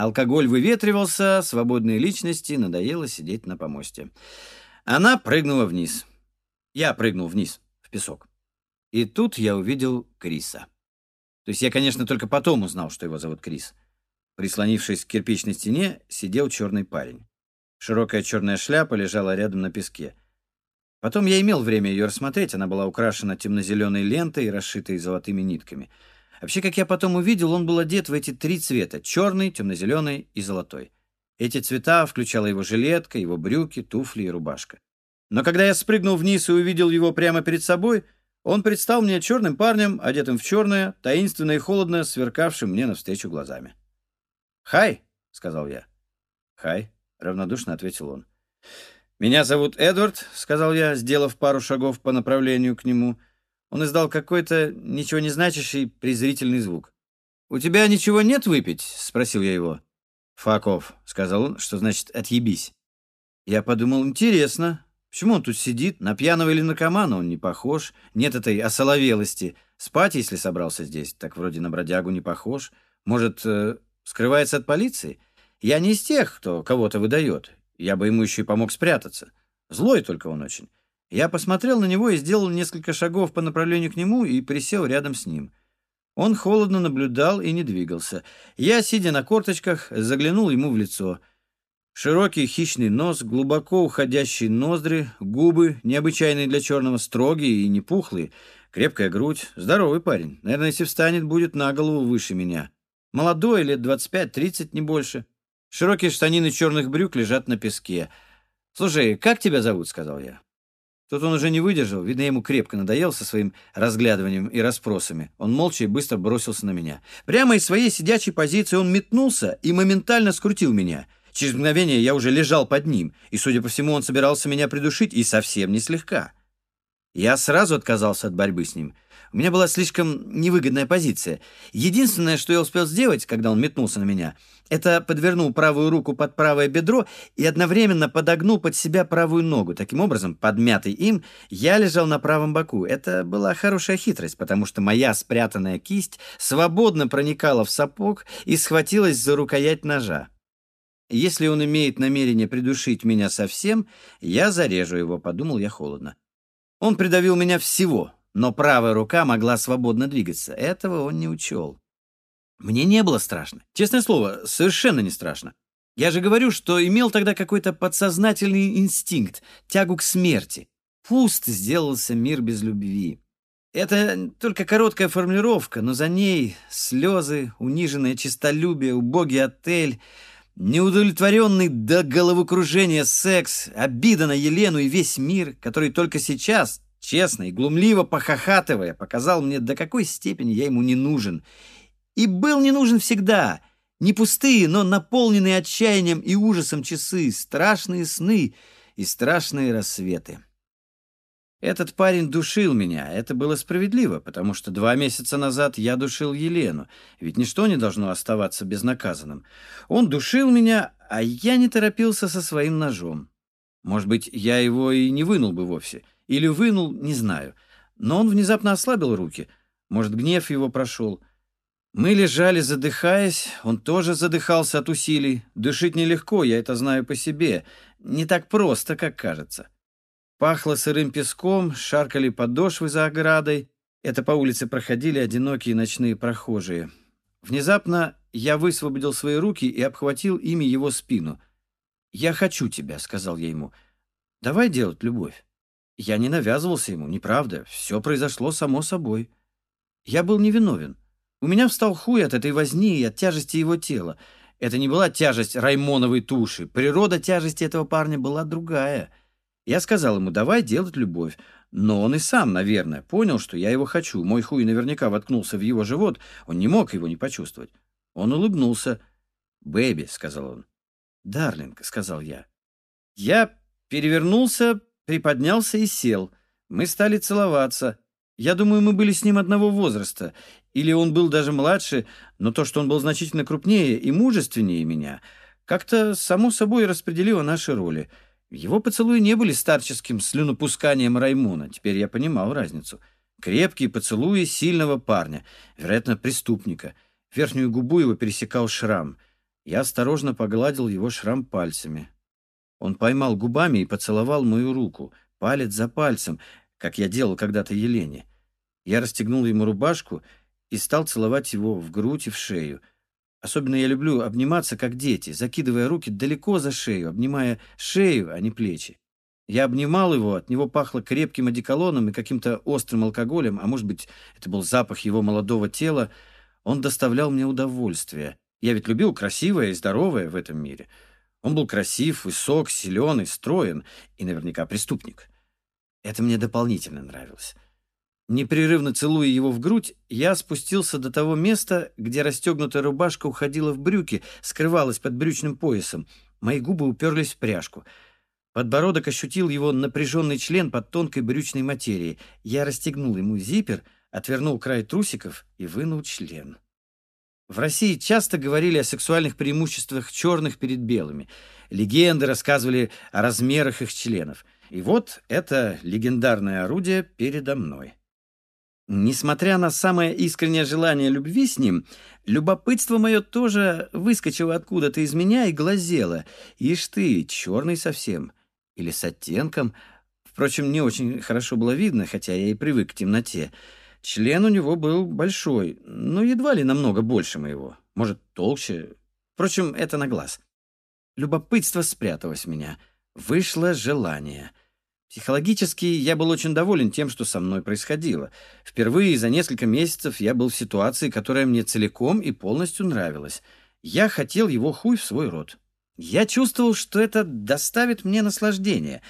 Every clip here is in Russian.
Алкоголь выветривался, свободные личности, надоело сидеть на помосте. Она прыгнула вниз. Я прыгнул вниз, в песок. И тут я увидел Криса. То есть я, конечно, только потом узнал, что его зовут Крис. Прислонившись к кирпичной стене, сидел черный парень. Широкая черная шляпа лежала рядом на песке. Потом я имел время ее рассмотреть. Она была украшена темно-зеленой лентой, расшитой золотыми нитками. Вообще, как я потом увидел, он был одет в эти три цвета — черный, темно-зеленый и золотой. Эти цвета включала его жилетка, его брюки, туфли и рубашка. Но когда я спрыгнул вниз и увидел его прямо перед собой, он предстал мне черным парнем, одетым в черное, таинственно и холодно, сверкавшим мне навстречу глазами. «Хай!» — сказал я. «Хай!» — равнодушно ответил он. «Меня зовут Эдвард», — сказал я, сделав пару шагов по направлению к нему. Он издал какой-то ничего не значащий презрительный звук. «У тебя ничего нет выпить?» — спросил я его. «Факов», — сказал он, что значит «отъебись». Я подумал, интересно, почему он тут сидит? На пьяного или наркомана он не похож. Нет этой осоловелости. Спать, если собрался здесь, так вроде на бродягу не похож. Может, э, скрывается от полиции? Я не из тех, кто кого-то выдает. Я бы ему еще и помог спрятаться. Злой только он очень. Я посмотрел на него и сделал несколько шагов по направлению к нему и присел рядом с ним. Он холодно наблюдал и не двигался. Я, сидя на корточках, заглянул ему в лицо. Широкий хищный нос, глубоко уходящие ноздри, губы, необычайные для черного, строгие и не пухлые, крепкая грудь, здоровый парень. Наверное, если встанет, будет на голову выше меня. Молодой, лет 25-30, не больше. Широкие штанины черных брюк лежат на песке. «Слушай, как тебя зовут?» — сказал я. Тут он уже не выдержал, видно, ему крепко надоел со своим разглядыванием и расспросами. Он молча и быстро бросился на меня. Прямо из своей сидячей позиции он метнулся и моментально скрутил меня. Через мгновение я уже лежал под ним, и, судя по всему, он собирался меня придушить, и совсем не слегка. Я сразу отказался от борьбы с ним — у меня была слишком невыгодная позиция. Единственное, что я успел сделать, когда он метнулся на меня, это подвернул правую руку под правое бедро и одновременно подогнул под себя правую ногу. Таким образом, подмятый им, я лежал на правом боку. Это была хорошая хитрость, потому что моя спрятанная кисть свободно проникала в сапог и схватилась за рукоять ножа. Если он имеет намерение придушить меня совсем, я зарежу его, подумал я холодно. Он придавил меня всего, но правая рука могла свободно двигаться. Этого он не учел. Мне не было страшно. Честное слово, совершенно не страшно. Я же говорю, что имел тогда какой-то подсознательный инстинкт, тягу к смерти. Пуст сделался мир без любви. Это только короткая формулировка, но за ней слезы, униженное честолюбие, убогий отель, неудовлетворенный до головокружения секс, обида на Елену и весь мир, который только сейчас, честно и глумливо похохатывая, показал мне, до какой степени я ему не нужен. И был не нужен всегда. Не пустые, но наполненные отчаянием и ужасом часы, страшные сны и страшные рассветы. Этот парень душил меня. Это было справедливо, потому что два месяца назад я душил Елену, ведь ничто не должно оставаться безнаказанным. Он душил меня, а я не торопился со своим ножом. Может быть, я его и не вынул бы вовсе — или вынул, не знаю. Но он внезапно ослабил руки. Может, гнев его прошел. Мы лежали, задыхаясь. Он тоже задыхался от усилий. Дышить нелегко, я это знаю по себе. Не так просто, как кажется. Пахло сырым песком, шаркали подошвы за оградой. Это по улице проходили одинокие ночные прохожие. Внезапно я высвободил свои руки и обхватил ими его спину. «Я хочу тебя», — сказал я ему. «Давай делать любовь». Я не навязывался ему, неправда. Все произошло само собой. Я был невиновен. У меня встал хуй от этой возни и от тяжести его тела. Это не была тяжесть Раймоновой туши. Природа тяжести этого парня была другая. Я сказал ему, давай делать любовь. Но он и сам, наверное, понял, что я его хочу. Мой хуй наверняка воткнулся в его живот. Он не мог его не почувствовать. Он улыбнулся. «Бэби», — сказал он. «Дарлинг», — сказал я. Я перевернулся, приподнялся и сел. Мы стали целоваться. Я думаю, мы были с ним одного возраста. Или он был даже младше, но то, что он был значительно крупнее и мужественнее меня, как-то само собой распределило наши роли. Его поцелуи не были старческим слюнопусканием Раймона, теперь я понимал разницу. Крепкие поцелуи сильного парня, вероятно, преступника. Верхнюю губу его пересекал шрам. Я осторожно погладил его шрам пальцами. Он поймал губами и поцеловал мою руку, палец за пальцем, как я делал когда-то Елене. Я расстегнул ему рубашку и стал целовать его в грудь и в шею. Особенно я люблю обниматься, как дети, закидывая руки далеко за шею, обнимая шею, а не плечи. Я обнимал его, от него пахло крепким одеколоном и каким-то острым алкоголем, а может быть, это был запах его молодого тела. Он доставлял мне удовольствие. Я ведь любил красивое и здоровое в этом мире. Он был красив, высок, силен и строен, и наверняка преступник. Это мне дополнительно нравилось. Непрерывно целуя его в грудь, я спустился до того места, где расстегнутая рубашка уходила в брюки, скрывалась под брючным поясом. Мои губы уперлись в пряжку. Подбородок ощутил его напряженный член под тонкой брючной материей. Я расстегнул ему зипер, отвернул край трусиков и вынул член. В России часто говорили о сексуальных преимуществах черных перед белыми. Легенды рассказывали о размерах их членов. И вот это легендарное орудие передо мной. Несмотря на самое искреннее желание любви с ним, любопытство мое тоже выскочило откуда-то из меня и глазело. Ишь ты, черный совсем. Или с оттенком. Впрочем, не очень хорошо было видно, хотя я и привык к темноте. Член у него был большой, но едва ли намного больше моего. Может, толще. Впрочем, это на глаз. Любопытство спряталось в меня. Вышло желание. Психологически я был очень доволен тем, что со мной происходило. Впервые за несколько месяцев я был в ситуации, которая мне целиком и полностью нравилась. Я хотел его хуй в свой рот. Я чувствовал, что это доставит мне наслаждение.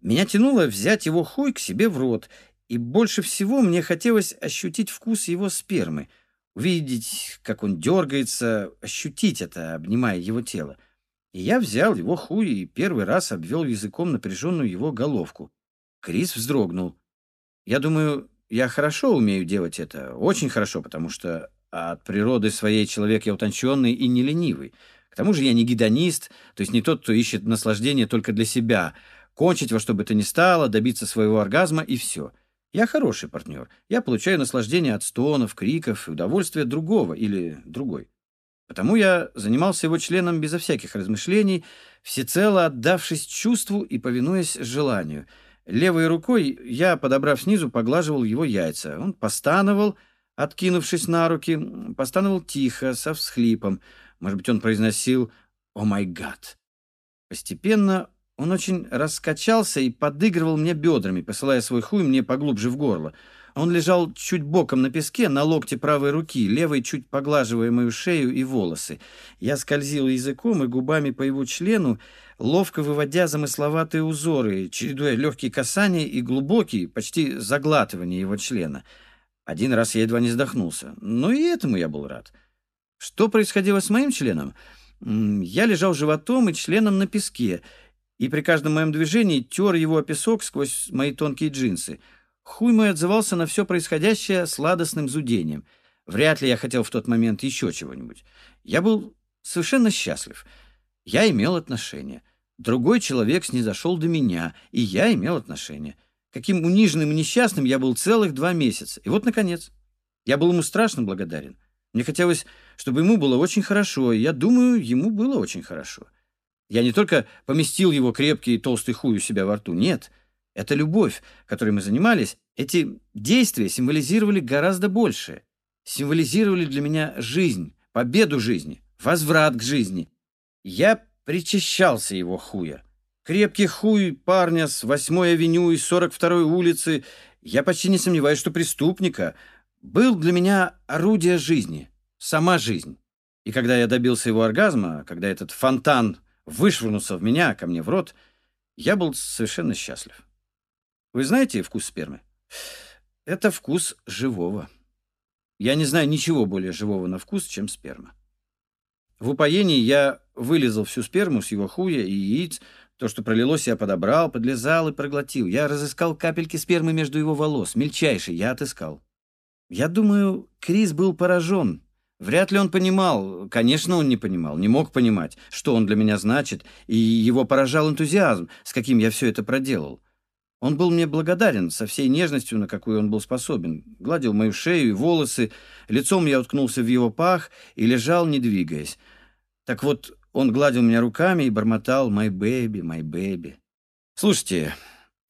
Меня тянуло взять его хуй к себе в рот и больше всего мне хотелось ощутить вкус его спермы, увидеть, как он дергается, ощутить это, обнимая его тело. И я взял его хуй и первый раз обвел языком напряженную его головку. Крис вздрогнул. Я думаю, я хорошо умею делать это, очень хорошо, потому что от природы своей человек я утонченный и не ленивый. К тому же я не гедонист, то есть не тот, кто ищет наслаждение только для себя, кончить во что бы то ни стало, добиться своего оргазма и все — я хороший партнер. Я получаю наслаждение от стонов, криков и удовольствие другого или другой. Потому я занимался его членом безо всяких размышлений, всецело отдавшись чувству и повинуясь желанию. Левой рукой я, подобрав снизу, поглаживал его яйца. Он постановал, откинувшись на руки, постановал тихо, со всхлипом. Может быть, он произносил «О май гад». Постепенно он очень раскачался и подыгрывал мне бедрами, посылая свой хуй мне поглубже в горло. Он лежал чуть боком на песке, на локте правой руки, левой чуть поглаживая мою шею и волосы. Я скользил языком и губами по его члену, ловко выводя замысловатые узоры, чередуя легкие касания и глубокие, почти заглатывания его члена. Один раз я едва не вздохнулся, но и этому я был рад. Что происходило с моим членом? Я лежал животом и членом на песке — и при каждом моем движении тер его о песок сквозь мои тонкие джинсы. Хуй мой отзывался на все происходящее сладостным зудением. Вряд ли я хотел в тот момент еще чего-нибудь. Я был совершенно счастлив. Я имел отношение. Другой человек снизошел до меня, и я имел отношение. Каким униженным и несчастным я был целых два месяца. И вот, наконец, я был ему страшно благодарен. Мне хотелось, чтобы ему было очень хорошо, и я думаю, ему было очень хорошо. Я не только поместил его крепкий и толстый хуй у себя во рту, нет. Это любовь, которой мы занимались. Эти действия символизировали гораздо большее. Символизировали для меня жизнь, победу жизни, возврат к жизни. Я причащался его хуя. Крепкий хуй парня с 8-й авеню и 42-й улицы, я почти не сомневаюсь, что преступника, был для меня орудие жизни, сама жизнь. И когда я добился его оргазма, когда этот фонтан вышвырнулся в меня, ко мне в рот, я был совершенно счастлив. Вы знаете вкус спермы? Это вкус живого. Я не знаю ничего более живого на вкус, чем сперма. В упоении я вылезал всю сперму с его хуя и яиц. То, что пролилось, я подобрал, подлезал и проглотил. Я разыскал капельки спермы между его волос. Мельчайший я отыскал. Я думаю, Крис был поражен Вряд ли он понимал, конечно, он не понимал, не мог понимать, что он для меня значит, и его поражал энтузиазм, с каким я все это проделал. Он был мне благодарен со всей нежностью, на какую он был способен. Гладил мою шею и волосы, лицом я уткнулся в его пах и лежал, не двигаясь. Так вот, он гладил меня руками и бормотал «My baby, my baby». Слушайте,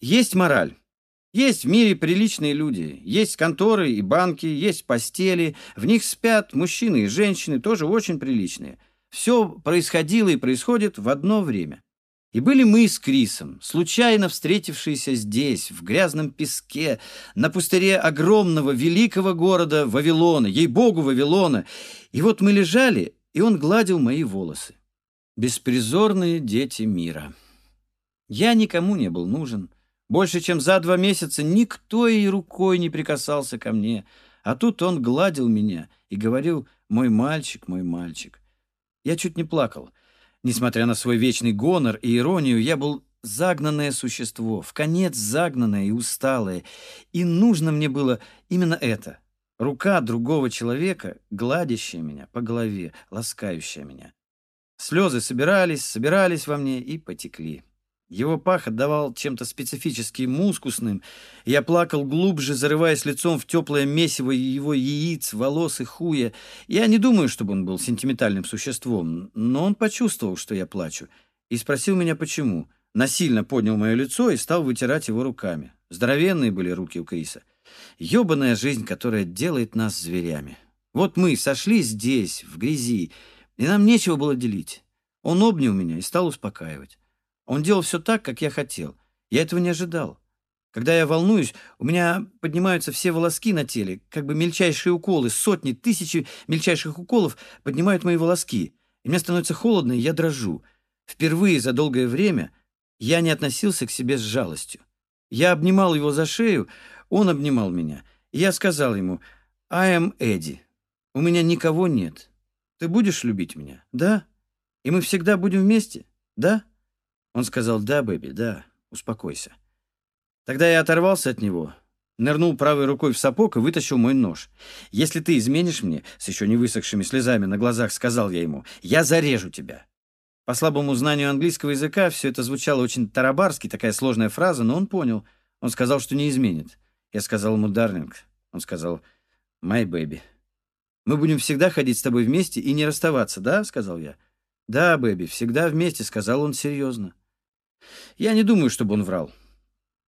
есть мораль. Есть в мире приличные люди, есть конторы и банки, есть постели, в них спят мужчины и женщины, тоже очень приличные. Все происходило и происходит в одно время. И были мы с Крисом, случайно встретившиеся здесь, в грязном песке, на пустыре огромного великого города Вавилона, ей-богу, Вавилона. И вот мы лежали, и он гладил мои волосы. Беспризорные дети мира. Я никому не был нужен. Больше чем за два месяца никто и рукой не прикасался ко мне. А тут он гладил меня и говорил «мой мальчик, мой мальчик». Я чуть не плакал. Несмотря на свой вечный гонор и иронию, я был загнанное существо, в конец загнанное и усталое. И нужно мне было именно это. Рука другого человека, гладящая меня по голове, ласкающая меня. Слезы собирались, собирались во мне и потекли. Его пах отдавал чем-то специфически мускусным. Я плакал глубже, зарываясь лицом в теплое месиво его яиц, волос и хуя. Я не думаю, чтобы он был сентиментальным существом, но он почувствовал, что я плачу, и спросил меня, почему. Насильно поднял мое лицо и стал вытирать его руками. Здоровенные были руки у Криса. Ёбаная жизнь, которая делает нас зверями. Вот мы сошли здесь, в грязи, и нам нечего было делить. Он обнял меня и стал успокаивать. Он делал все так, как я хотел. Я этого не ожидал. Когда я волнуюсь, у меня поднимаются все волоски на теле, как бы мельчайшие уколы, сотни, тысячи мельчайших уколов поднимают мои волоски. И мне становится холодно, и я дрожу. Впервые за долгое время я не относился к себе с жалостью. Я обнимал его за шею, он обнимал меня. И я сказал ему, «I am Эдди. У меня никого нет. Ты будешь любить меня? Да? И мы всегда будем вместе? Да?» Он сказал «Да, Бэби, да, успокойся». Тогда я оторвался от него, нырнул правой рукой в сапог и вытащил мой нож. «Если ты изменишь мне, с еще не высохшими слезами на глазах, сказал я ему, я зарежу тебя». По слабому знанию английского языка все это звучало очень тарабарски, такая сложная фраза, но он понял. Он сказал, что не изменит. Я сказал ему «Дарлинг». Он сказал «My baby». «Мы будем всегда ходить с тобой вместе и не расставаться, да?» — сказал я. «Да, Бэби, всегда вместе», — сказал он серьезно. Я не думаю, чтобы он врал.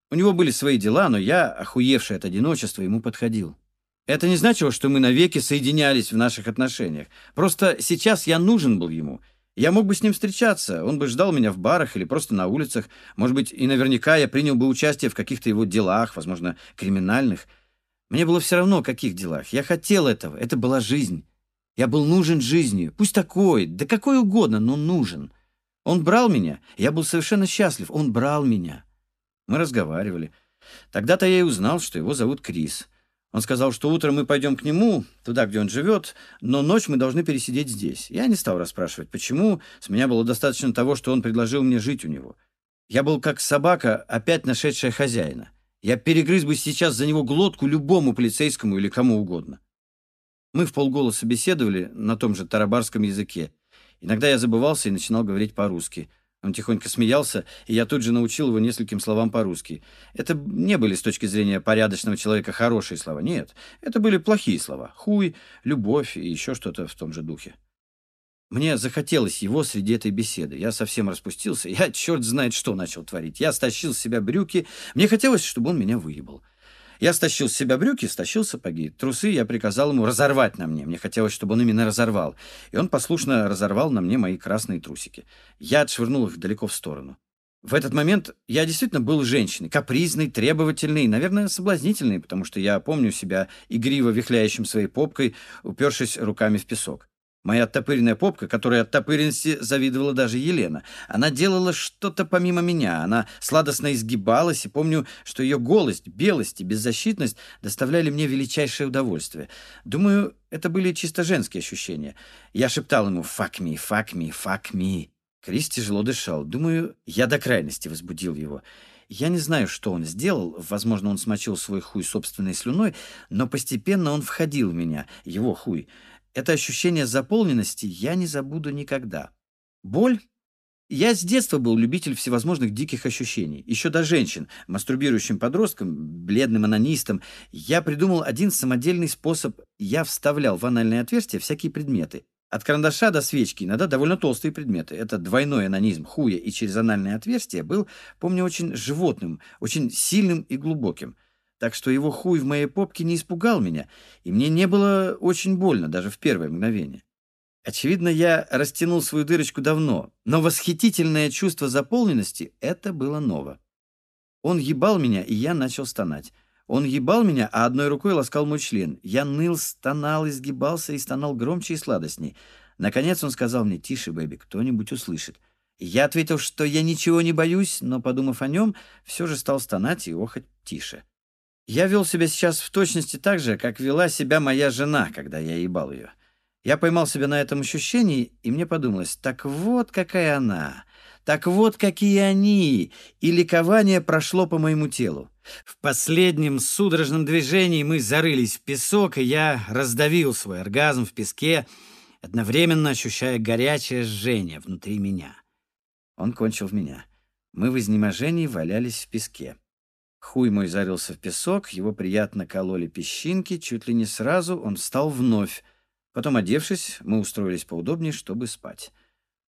У него были свои дела, но я, охуевший от одиночества, ему подходил. Это не значило, что мы навеки соединялись в наших отношениях. Просто сейчас я нужен был ему. Я мог бы с ним встречаться, он бы ждал меня в барах или просто на улицах. Может быть, и наверняка я принял бы участие в каких-то его делах, возможно, криминальных. Мне было все равно, о каких делах. Я хотел этого, это была жизнь. Я был нужен жизнью, пусть такой, да какой угодно, но нужен. Он брал меня, я был совершенно счастлив, он брал меня. Мы разговаривали. Тогда-то я и узнал, что его зовут Крис. Он сказал, что утром мы пойдем к нему, туда, где он живет, но ночь мы должны пересидеть здесь. Я не стал расспрашивать, почему. С меня было достаточно того, что он предложил мне жить у него. Я был как собака, опять нашедшая хозяина. Я перегрыз бы сейчас за него глотку любому полицейскому или кому угодно. Мы в полголоса беседовали на том же тарабарском языке. Иногда я забывался и начинал говорить по-русски. Он тихонько смеялся, и я тут же научил его нескольким словам по-русски. Это не были с точки зрения порядочного человека хорошие слова, нет. Это были плохие слова. Хуй, любовь и еще что-то в том же духе. Мне захотелось его среди этой беседы. Я совсем распустился. Я черт знает что начал творить. Я стащил с себя брюки. Мне хотелось, чтобы он меня выебал. Я стащил с себя брюки, стащил сапоги. Трусы я приказал ему разорвать на мне. Мне хотелось, чтобы он именно разорвал. И он послушно разорвал на мне мои красные трусики. Я отшвырнул их далеко в сторону. В этот момент я действительно был женщиной, капризной, требовательной, наверное, соблазнительной, потому что я помню себя игриво вихляющим своей попкой, упершись руками в песок. Моя оттопыренная попка, которой оттопыренности завидовала даже Елена. Она делала что-то помимо меня. Она сладостно изгибалась, и помню, что ее голость, белость и беззащитность доставляли мне величайшее удовольствие. Думаю, это были чисто женские ощущения. Я шептал ему «fuck me, fuck me, fuck me». Крис тяжело дышал. Думаю, я до крайности возбудил его. Я не знаю, что он сделал, возможно, он смочил свой хуй собственной слюной, но постепенно он входил в меня, его хуй. Это ощущение заполненности я не забуду никогда. Боль? Я с детства был любитель всевозможных диких ощущений. Еще до женщин, мастурбирующим подросткам, бледным анонистам, я придумал один самодельный способ. Я вставлял в анальное отверстие всякие предметы. От карандаша до свечки иногда довольно толстые предметы. Это двойной анонизм хуя и через анальное отверстие был, помню, очень животным, очень сильным и глубоким. Так что его хуй в моей попке не испугал меня, и мне не было очень больно даже в первое мгновение. Очевидно, я растянул свою дырочку давно, но восхитительное чувство заполненности — это было ново. Он ебал меня, и я начал стонать. Он ебал меня, а одной рукой ласкал мой член. Я ныл, стонал, изгибался и стонал громче и сладостней. Наконец он сказал мне, «Тише, бэби, кто-нибудь услышит». Я ответил, что я ничего не боюсь, но, подумав о нем, все же стал стонать и охоть тише. Я вел себя сейчас в точности так же, как вела себя моя жена, когда я ебал ее. Я поймал себя на этом ощущении, и мне подумалось, так вот какая она, так вот какие они, и ликование прошло по моему телу. В последнем судорожном движении мы зарылись в песок, и я раздавил свой оргазм в песке, одновременно ощущая горячее жжение внутри меня. Он кончил в меня. Мы в изнеможении валялись в песке. Хуй мой зарился в песок, его приятно кололи песчинки, чуть ли не сразу он встал вновь. Потом, одевшись, мы устроились поудобнее, чтобы спать.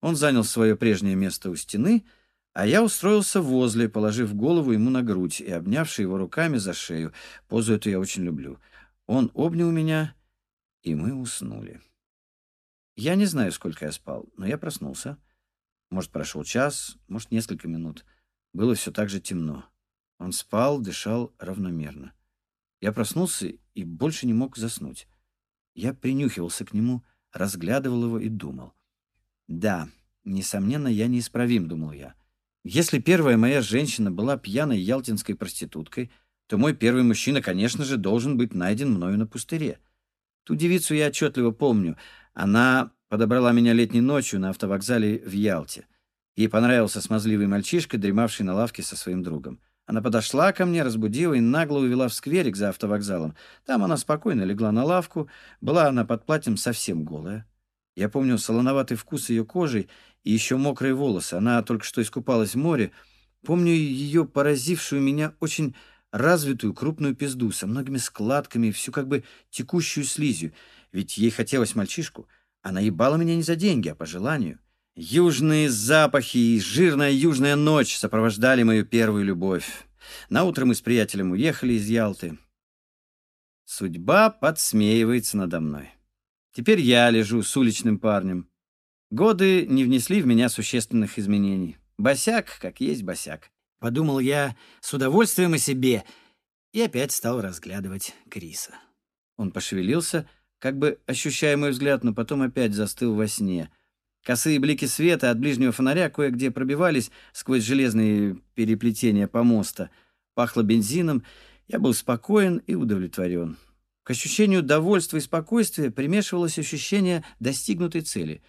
Он занял свое прежнее место у стены — а я устроился возле, положив голову ему на грудь и обнявший его руками за шею. Позу эту я очень люблю. Он обнял меня, и мы уснули. Я не знаю, сколько я спал, но я проснулся. Может, прошел час, может, несколько минут. Было все так же темно. Он спал, дышал равномерно. Я проснулся и больше не мог заснуть. Я принюхивался к нему, разглядывал его и думал. «Да, несомненно, я неисправим», — думал я. Если первая моя женщина была пьяной ялтинской проституткой, то мой первый мужчина, конечно же, должен быть найден мною на пустыре. Ту девицу я отчетливо помню. Она подобрала меня летней ночью на автовокзале в Ялте. Ей понравился смазливый мальчишка, дремавший на лавке со своим другом. Она подошла ко мне, разбудила и нагло увела в скверик за автовокзалом. Там она спокойно легла на лавку. Была она под платьем совсем голая. Я помню солоноватый вкус ее кожи и еще мокрые волосы. Она только что искупалась в море. Помню ее поразившую меня очень развитую крупную пизду со многими складками и всю как бы текущую слизью. Ведь ей хотелось мальчишку. Она ебала меня не за деньги, а по желанию. Южные запахи и жирная южная ночь сопровождали мою первую любовь. Наутро мы с приятелем уехали из Ялты. Судьба подсмеивается надо мной. Теперь я лежу с уличным парнем. Годы не внесли в меня существенных изменений. Босяк, как есть босяк. Подумал я с удовольствием о себе и опять стал разглядывать Криса. Он пошевелился, как бы ощущая мой взгляд, но потом опять застыл во сне. Косые блики света от ближнего фонаря кое-где пробивались сквозь железные переплетения помоста. Пахло бензином. Я был спокоен и удовлетворен. К ощущению довольства и спокойствия примешивалось ощущение достигнутой цели.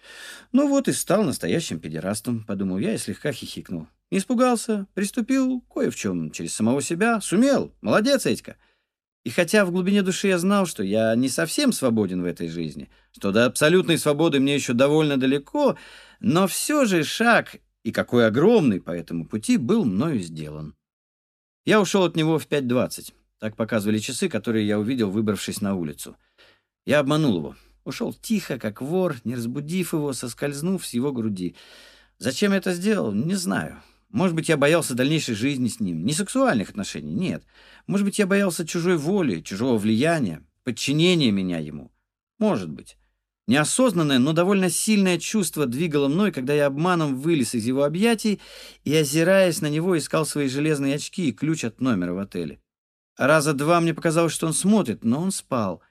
«Ну вот и стал настоящим педерастом», — подумал я и слегка хихикнул. Не испугался, приступил кое в чем через самого себя, сумел. Молодец, Этька. И хотя в глубине души я знал, что я не совсем свободен в этой жизни, что до абсолютной свободы мне еще довольно далеко, но все же шаг, и какой огромный по этому пути, был мною сделан. Я ушел от него в 5.20. Так показывали часы, которые я увидел, выбравшись на улицу. Я обманул его. Ушел тихо, как вор, не разбудив его, соскользнув с его груди. Зачем я это сделал, не знаю. Может быть, я боялся дальнейшей жизни с ним. Не сексуальных отношений, нет. Может быть, я боялся чужой воли, чужого влияния, подчинения меня ему. Может быть. Неосознанное, но довольно сильное чувство двигало мной, когда я обманом вылез из его объятий и, озираясь на него, искал свои железные очки и ключ от номера в отеле. Раза два мне показалось, что он смотрит, но он спал.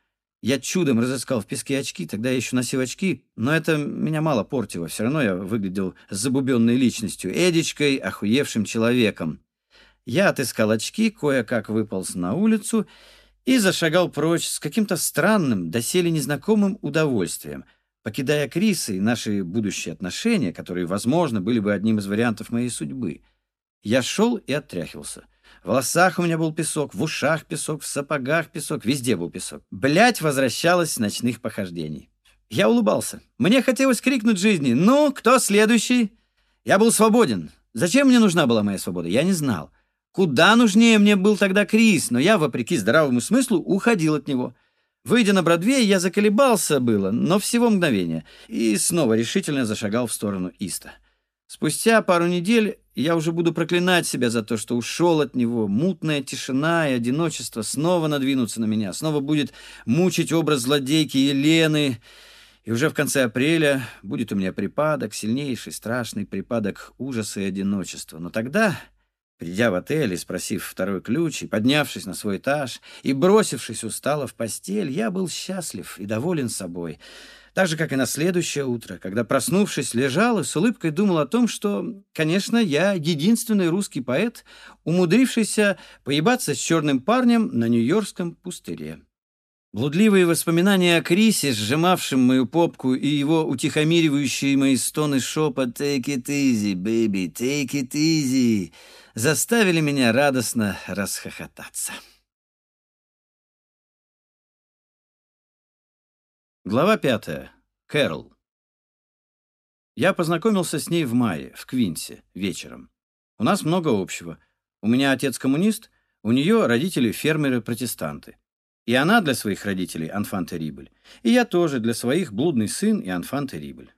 Я чудом разыскал в песке очки, тогда я еще носил очки, но это меня мало портило. Все равно я выглядел забубенной личностью, Эдичкой, охуевшим человеком. Я отыскал очки, кое-как выполз на улицу и зашагал прочь с каким-то странным, доселе незнакомым удовольствием, покидая Криса и наши будущие отношения, которые, возможно, были бы одним из вариантов моей судьбы. Я шел и отряхивался. В волосах у меня был песок, в ушах песок, в сапогах песок, везде был песок. Блять возвращалась с ночных похождений. Я улыбался. Мне хотелось крикнуть жизни «Ну, кто следующий?» Я был свободен. Зачем мне нужна была моя свобода? Я не знал. Куда нужнее мне был тогда Крис, но я, вопреки здравому смыслу, уходил от него. Выйдя на Бродвей, я заколебался было, но всего мгновение, и снова решительно зашагал в сторону Иста. Спустя пару недель я уже буду проклинать себя за то, что ушел от него. Мутная тишина и одиночество снова надвинутся на меня, снова будет мучить образ злодейки Елены. И уже в конце апреля будет у меня припадок, сильнейший, страшный припадок ужаса и одиночества. Но тогда, придя в отель и спросив второй ключ, и поднявшись на свой этаж, и бросившись устало в постель, я был счастлив и доволен собой так же, как и на следующее утро, когда, проснувшись, лежал и с улыбкой думал о том, что, конечно, я единственный русский поэт, умудрившийся поебаться с черным парнем на Нью-Йоркском пустыре. Блудливые воспоминания о Крисе, сжимавшем мою попку, и его утихомиривающие мои стоны шепот «Take it easy, baby, take it easy» заставили меня радостно расхохотаться. Глава пятая. Кэрол. Я познакомился с ней в мае, в Квинсе, вечером. У нас много общего. У меня отец коммунист, у нее родители фермеры-протестанты. И она для своих родителей анфан терибль. И я тоже для своих блудный сын и анфан терибль.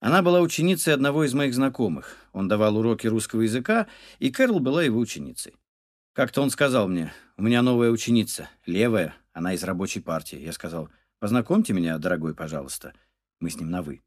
Она была ученицей одного из моих знакомых. Он давал уроки русского языка, и Кэрол была его ученицей. Как-то он сказал мне, у меня новая ученица, левая, она из рабочей партии. Я сказал, Познакомьте меня, дорогой, пожалуйста. Мы с ним на «вы».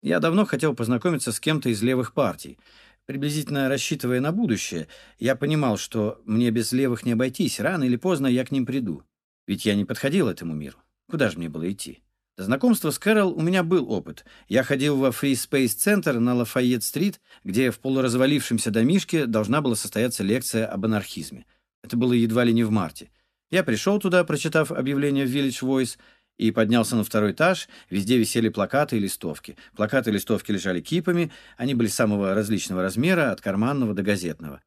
Я давно хотел познакомиться с кем-то из левых партий. Приблизительно рассчитывая на будущее, я понимал, что мне без левых не обойтись. Рано или поздно я к ним приду. Ведь я не подходил этому миру. Куда же мне было идти? До знакомства с Кэрол у меня был опыт. Я ходил во Free Space Center на Лафайет-стрит, где в полуразвалившемся домишке должна была состояться лекция об анархизме. Это было едва ли не в марте. Я пришел туда, прочитав объявление в Village Voice, и поднялся на второй этаж. Везде висели плакаты и листовки. Плакаты и листовки лежали кипами. Они были самого различного размера, от карманного до газетного.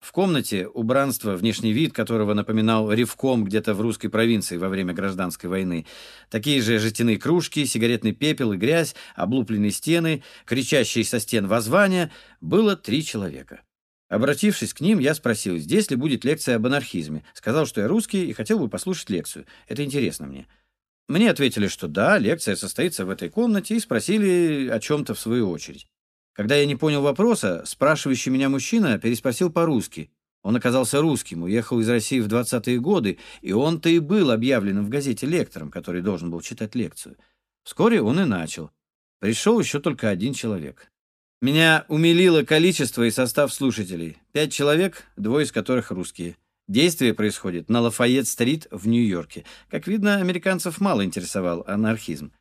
В комнате убранство, внешний вид которого напоминал ревком где-то в русской провинции во время гражданской войны. Такие же жестяные кружки, сигаретный пепел и грязь, облупленные стены, кричащие со стен воззвания. Было три человека. Обратившись к ним, я спросил, здесь ли будет лекция об анархизме. Сказал, что я русский и хотел бы послушать лекцию. Это интересно мне. Мне ответили, что да, лекция состоится в этой комнате, и спросили о чем-то в свою очередь. Когда я не понял вопроса, спрашивающий меня мужчина переспросил по-русски. Он оказался русским, уехал из России в 20-е годы, и он-то и был объявлен в газете лектором, который должен был читать лекцию. Вскоре он и начал. Пришел еще только один человек. Меня умилило количество и состав слушателей. Пять человек, двое из которых русские. Действие происходит на Лафайет-стрит в Нью-Йорке. Как видно, американцев мало интересовал анархизм.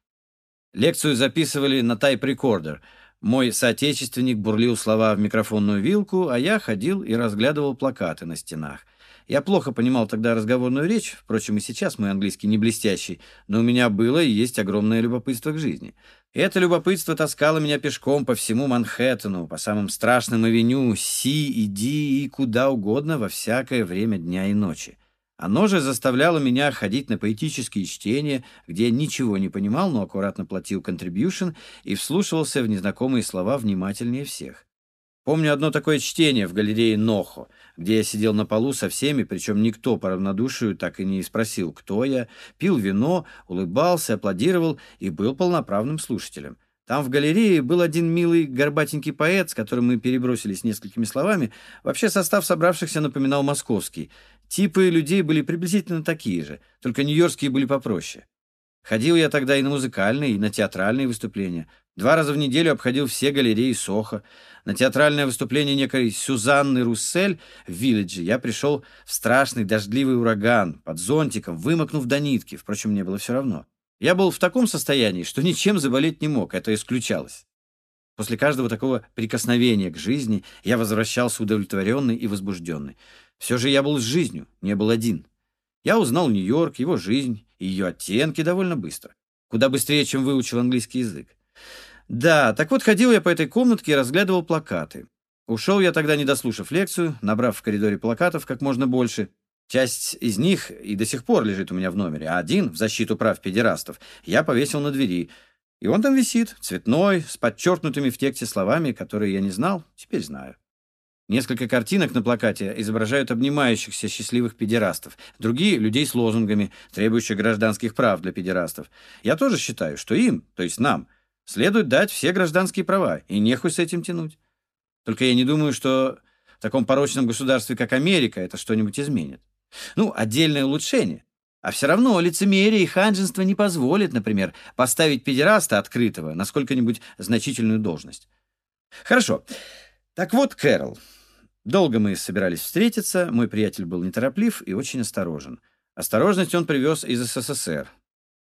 Лекцию записывали на tape recorder. Мой соотечественник бурлил слова в микрофонную вилку, а я ходил и разглядывал плакаты на стенах. Я плохо понимал тогда разговорную речь, впрочем, и сейчас мой английский не блестящий, но у меня было и есть огромное любопытство к жизни. Это любопытство таскало меня пешком по всему Манхэттену, по самым страшным авеню, Си и Ди и куда угодно во всякое время дня и ночи. Оно же заставляло меня ходить на поэтические чтения, где я ничего не понимал, но аккуратно платил контрибьюшн и вслушивался в незнакомые слова внимательнее всех. Помню одно такое чтение в галерее Нохо, где я сидел на полу со всеми, причем никто по равнодушию так и не спросил, кто я, пил вино, улыбался, аплодировал и был полноправным слушателем. Там в галерее был один милый горбатенький поэт, с которым мы перебросились несколькими словами. Вообще состав собравшихся напоминал московский. Типы людей были приблизительно такие же, только нью-йоркские были попроще. Ходил я тогда и на музыкальные, и на театральные выступления. Два раза в неделю обходил все галереи Сохо. На театральное выступление некой Сюзанны Руссель в Виллидже я пришел в страшный дождливый ураган, под зонтиком, вымокнув до нитки. Впрочем, мне было все равно. Я был в таком состоянии, что ничем заболеть не мог, это исключалось. После каждого такого прикосновения к жизни я возвращался удовлетворенный и возбужденный. Все же я был с жизнью, не был один. Я узнал Нью-Йорк, его жизнь и ее оттенки довольно быстро. Куда быстрее, чем выучил английский язык. Да, так вот ходил я по этой комнатке и разглядывал плакаты. Ушел я тогда, не дослушав лекцию, набрав в коридоре плакатов как можно больше. Часть из них и до сих пор лежит у меня в номере, а один, в защиту прав педерастов, я повесил на двери. И он там висит, цветной, с подчеркнутыми в тексте словами, которые я не знал, теперь знаю. Несколько картинок на плакате изображают обнимающихся счастливых педерастов, другие — людей с лозунгами, требующих гражданских прав для педерастов. Я тоже считаю, что им, то есть нам, следует дать все гражданские права, и нехуй с этим тянуть. Только я не думаю, что в таком порочном государстве, как Америка, это что-нибудь изменит. Ну, отдельное улучшение. А все равно лицемерие и ханжество не позволит, например, поставить педераста открытого на сколько-нибудь значительную должность. Хорошо. Так вот, Кэрол, Долго мы собирались встретиться, мой приятель был нетороплив и очень осторожен. Осторожность он привез из СССР.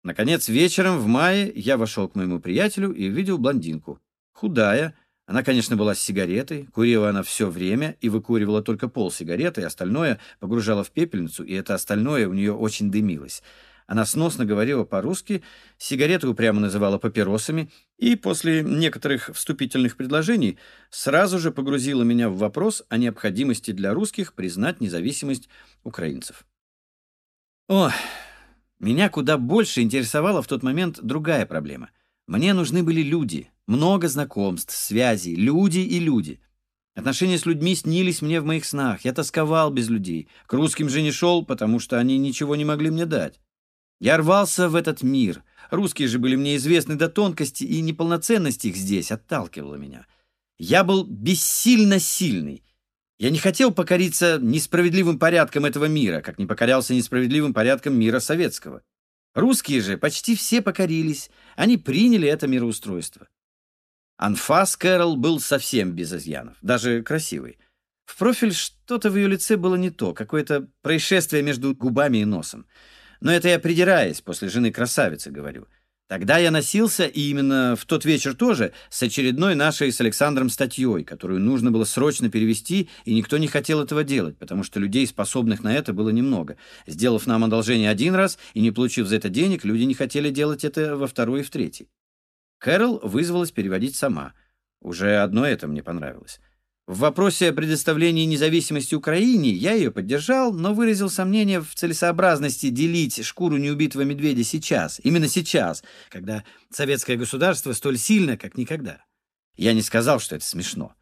Наконец, вечером в мае я вошел к моему приятелю и увидел блондинку. Худая, она, конечно, была с сигаретой, курила она все время и выкуривала только пол сигареты, остальное погружала в пепельницу, и это остальное у нее очень дымилось. Она сносно говорила по-русски, сигареты упрямо называла папиросами, и после некоторых вступительных предложений сразу же погрузила меня в вопрос о необходимости для русских признать независимость украинцев. О, меня куда больше интересовала в тот момент другая проблема. Мне нужны были люди, много знакомств, связей, люди и люди. Отношения с людьми снились мне в моих снах. Я тосковал без людей. К русским же не шел, потому что они ничего не могли мне дать. Я рвался в этот мир. Русские же были мне известны до тонкости, и неполноценность их здесь отталкивала меня. Я был бессильно сильный. Я не хотел покориться несправедливым порядкам этого мира, как не покорялся несправедливым порядкам мира советского. Русские же почти все покорились. Они приняли это мироустройство. Анфас Кэрол был совсем без изъянов, даже красивый. В профиль что-то в ее лице было не то, какое-то происшествие между губами и носом. Но это я придираясь, после жены красавицы говорю. Тогда я носился, и именно в тот вечер тоже, с очередной нашей с Александром статьей, которую нужно было срочно перевести, и никто не хотел этого делать, потому что людей, способных на это, было немного. Сделав нам одолжение один раз и не получив за это денег, люди не хотели делать это во второй и в третий. Кэрол вызвалась переводить сама. Уже одно это мне понравилось. В вопросе о предоставлении независимости Украине я ее поддержал, но выразил сомнение в целесообразности делить шкуру неубитого медведя сейчас, именно сейчас, когда советское государство столь сильно, как никогда. Я не сказал, что это смешно,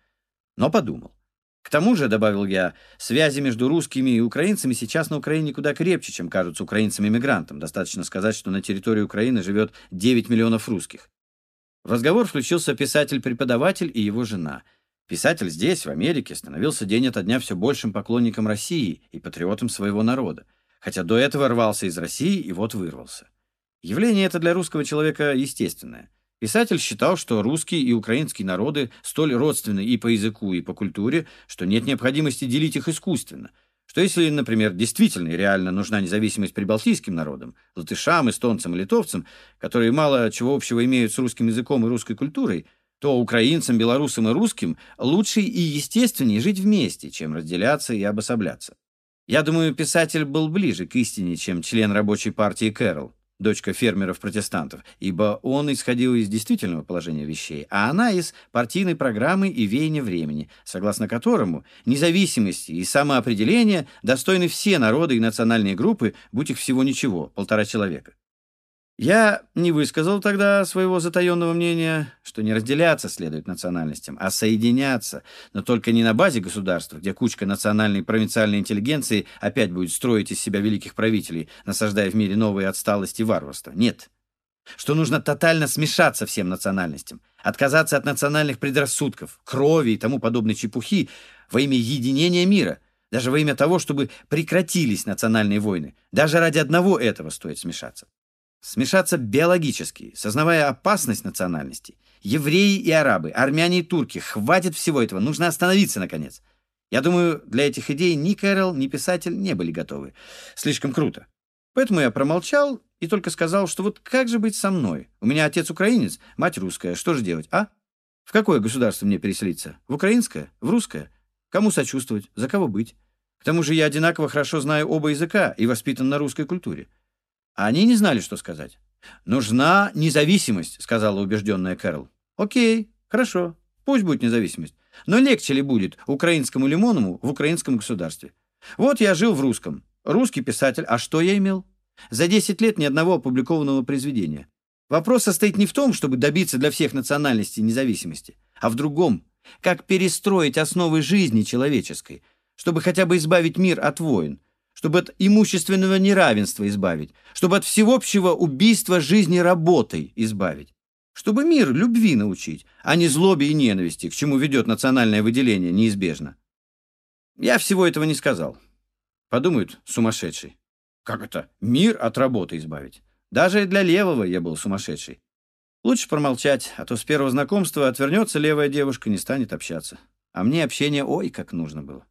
но подумал. К тому же, добавил я, связи между русскими и украинцами сейчас на Украине куда крепче, чем кажутся украинцам-иммигрантам. Достаточно сказать, что на территории Украины живет 9 миллионов русских. В разговор включился писатель-преподаватель и его жена — Писатель здесь, в Америке, становился день ото дня все большим поклонником России и патриотом своего народа, хотя до этого рвался из России и вот вырвался. Явление это для русского человека естественное. Писатель считал, что русские и украинские народы столь родственны и по языку, и по культуре, что нет необходимости делить их искусственно, что если, например, действительно и реально нужна независимость прибалтийским народам, латышам, эстонцам и литовцам, которые мало чего общего имеют с русским языком и русской культурой, то украинцам, белорусам и русским лучше и естественнее жить вместе, чем разделяться и обособляться. Я думаю, писатель был ближе к истине, чем член рабочей партии Кэрол, дочка фермеров-протестантов, ибо он исходил из действительного положения вещей, а она из партийной программы и веяния времени, согласно которому независимости и самоопределения достойны все народы и национальные группы, будь их всего ничего, полтора человека. Я не высказал тогда своего затаенного мнения, что не разделяться следует национальностям, а соединяться, но только не на базе государства, где кучка национальной и провинциальной интеллигенции опять будет строить из себя великих правителей, насаждая в мире новые отсталости и варварство. Нет. Что нужно тотально смешаться всем национальностям, отказаться от национальных предрассудков, крови и тому подобной чепухи во имя единения мира, даже во имя того, чтобы прекратились национальные войны. Даже ради одного этого стоит смешаться. Смешаться биологически, сознавая опасность национальности. Евреи и арабы, армяне и турки. Хватит всего этого, нужно остановиться, наконец. Я думаю, для этих идей ни Кэрол, ни писатель не были готовы. Слишком круто. Поэтому я промолчал и только сказал, что вот как же быть со мной? У меня отец украинец, мать русская. Что же делать, а? В какое государство мне переселиться? В украинское? В русское? Кому сочувствовать? За кого быть? К тому же я одинаково хорошо знаю оба языка и воспитан на русской культуре. Они не знали, что сказать. «Нужна независимость», — сказала убежденная Кэрол. «Окей, хорошо, пусть будет независимость. Но легче ли будет украинскому лимоному в украинском государстве? Вот я жил в русском. Русский писатель. А что я имел? За 10 лет ни одного опубликованного произведения. Вопрос состоит не в том, чтобы добиться для всех национальностей независимости, а в другом. Как перестроить основы жизни человеческой, чтобы хотя бы избавить мир от войн, чтобы от имущественного неравенства избавить, чтобы от всеобщего убийства жизни работой избавить, чтобы мир любви научить, а не злобе и ненависти, к чему ведет национальное выделение неизбежно. Я всего этого не сказал. Подумают, сумасшедший. Как это? Мир от работы избавить? Даже для левого я был сумасшедший. Лучше промолчать, а то с первого знакомства отвернется левая девушка, не станет общаться. А мне общение ой как нужно было.